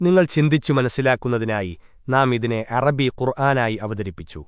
നിങ്ങൾ ചിന്തിച്ചു മനസ്സിലാക്കുന്നതിനായി നാം ഇതിനെ അറബി ഖുർആനായി അവതരിപ്പിച്ചു.